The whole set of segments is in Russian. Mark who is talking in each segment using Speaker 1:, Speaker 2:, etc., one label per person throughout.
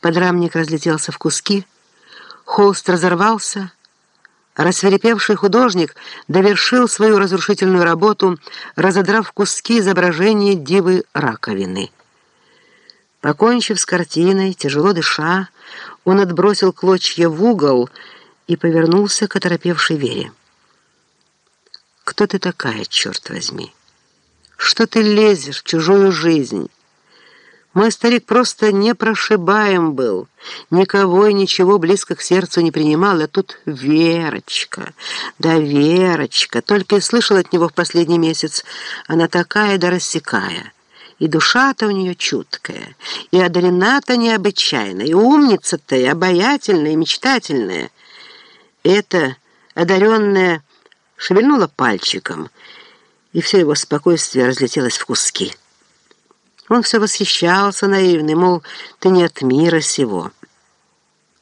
Speaker 1: Подрамник разлетелся в куски, холст разорвался, рассверепевший художник довершил свою разрушительную работу, разодрав в куски изображение дивы раковины. Покончив с картиной, тяжело дыша, он отбросил клочья в угол и повернулся к оторопевшей Вере. «Кто ты такая, черт возьми? Что ты лезешь в чужую жизнь?» Мой старик просто непрошибаем был. Никого и ничего близко к сердцу не принимал, а тут Верочка. Да Верочка, только и слышал от него в последний месяц. Она такая да рассекая. И душа-то у нее чуткая, и одарена-то необычайно, и умница-то, и обаятельная, и мечтательная. Это одаренная шевельнула пальчиком, и все его спокойствие разлетелось в куски. Он все восхищался наивный, мол, ты не от мира сего,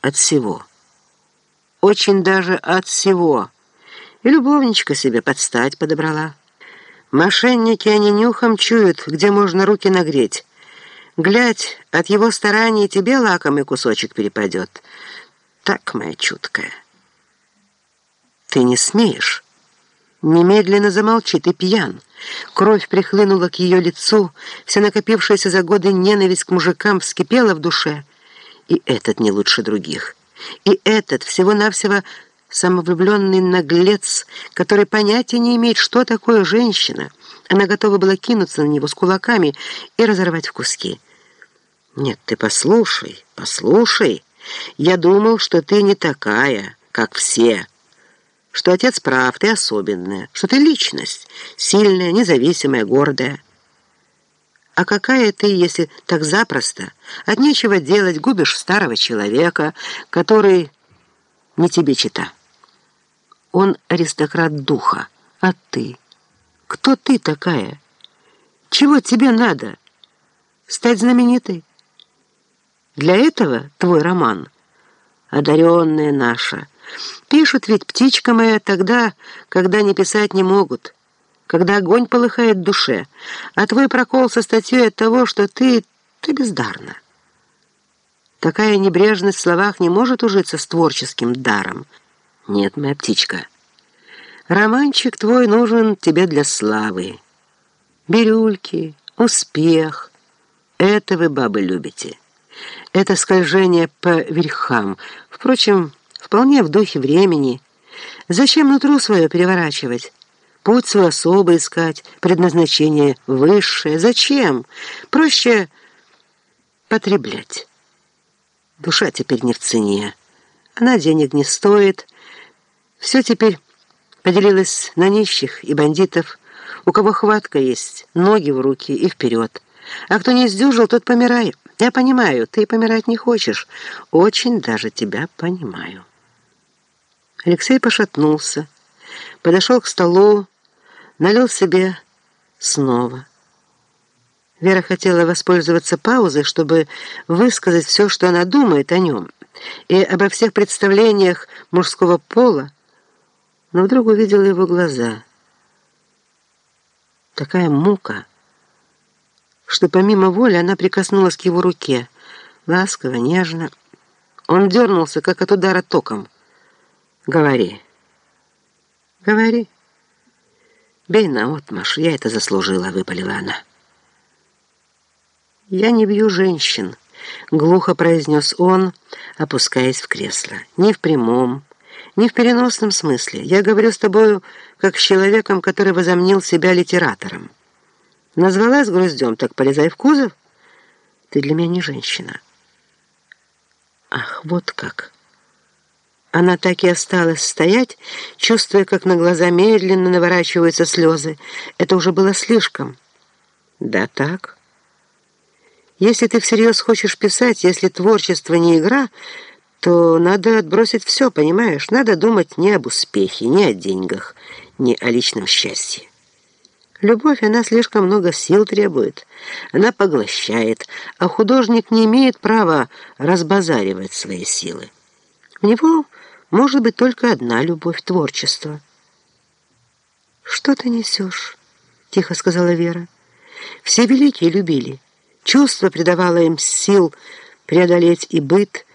Speaker 1: от всего. Очень даже от всего. И любовничка себе подстать подобрала. Мошенники они нюхом чуют, где можно руки нагреть. Глядь, от его стараний тебе лакомый кусочек перепадет. Так, моя чуткая. Ты не смеешь. Немедленно замолчи, ты пьян. Кровь прихлынула к ее лицу, вся накопившаяся за годы ненависть к мужикам вскипела в душе. И этот не лучше других. И этот всего-навсего самовлюбленный наглец, который понятия не имеет, что такое женщина. Она готова была кинуться на него с кулаками и разорвать в куски. «Нет, ты послушай, послушай. Я думал, что ты не такая, как все» что отец прав, ты особенная, что ты личность, сильная, независимая, гордая. А какая ты, если так запросто, от нечего делать, губишь старого человека, который не тебе чита? Он аристократ духа, а ты? Кто ты такая? Чего тебе надо? Стать знаменитой? Для этого твой роман, одаренная наша, Пишут ведь птичка моя тогда, когда не писать не могут, когда огонь полыхает в душе, а твой прокол со статьей от того, что ты... ты бездарна. Такая небрежность в словах не может ужиться с творческим даром. Нет, моя птичка, романчик твой нужен тебе для славы. Бирюльки, успех — это вы, бабы, любите. Это скольжение по верхам. Впрочем, вполне в духе времени. Зачем нутру свое переворачивать? Путь свой особо искать, предназначение высшее. Зачем? Проще потреблять. Душа теперь не в цене. Она денег не стоит. Все теперь поделилось на нищих и бандитов. У кого хватка есть, ноги в руки и вперед. А кто не сдюжил, тот помирает. Я понимаю, ты помирать не хочешь. Очень даже тебя понимаю». Алексей пошатнулся, подошел к столу, налил себе снова. Вера хотела воспользоваться паузой, чтобы высказать все, что она думает о нем, и обо всех представлениях мужского пола, но вдруг увидела его глаза. Такая мука, что помимо воли она прикоснулась к его руке, ласково, нежно. Он дернулся, как от удара током. Говори. Говори. Бей на отмашь, я это заслужила, выпалила она. Я не бью женщин, глухо произнес он, опускаясь в кресло. Ни в прямом, ни в переносном смысле. Я говорю с тобою как с человеком, который возомнил себя литератором. Назвалась груздем, так полезай в кузов. Ты для меня не женщина. Ах, вот как... Она так и осталась стоять, чувствуя, как на глаза медленно наворачиваются слезы. Это уже было слишком. Да так. Если ты всерьез хочешь писать, если творчество не игра, то надо отбросить все, понимаешь? Надо думать не об успехе, не о деньгах, не о личном счастье. Любовь, она слишком много сил требует. Она поглощает, а художник не имеет права разбазаривать свои силы. У него может быть только одна любовь — творчество. «Что ты несешь?» — тихо сказала Вера. «Все великие любили. Чувство придавало им сил преодолеть и быт,